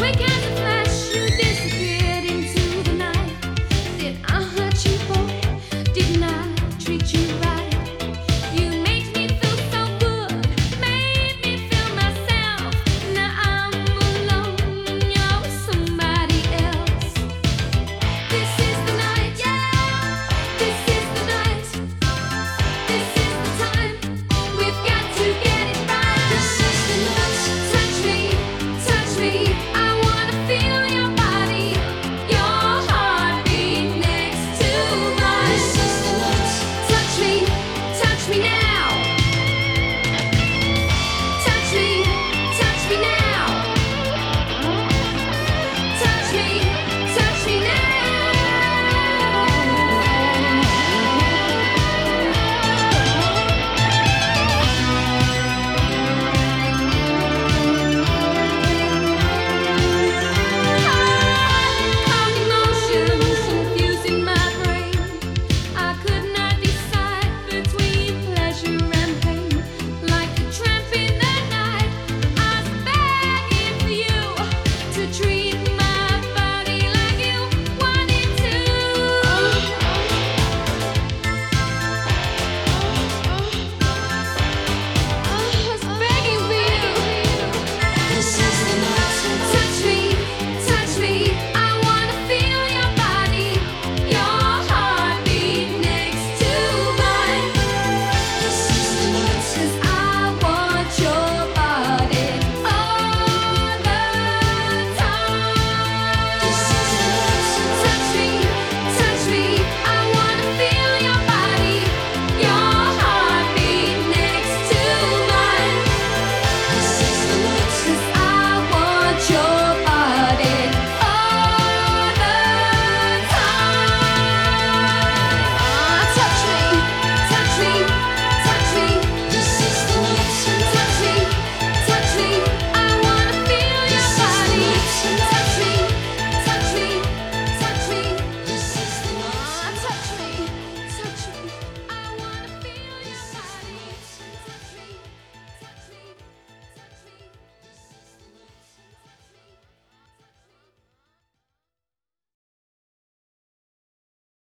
We can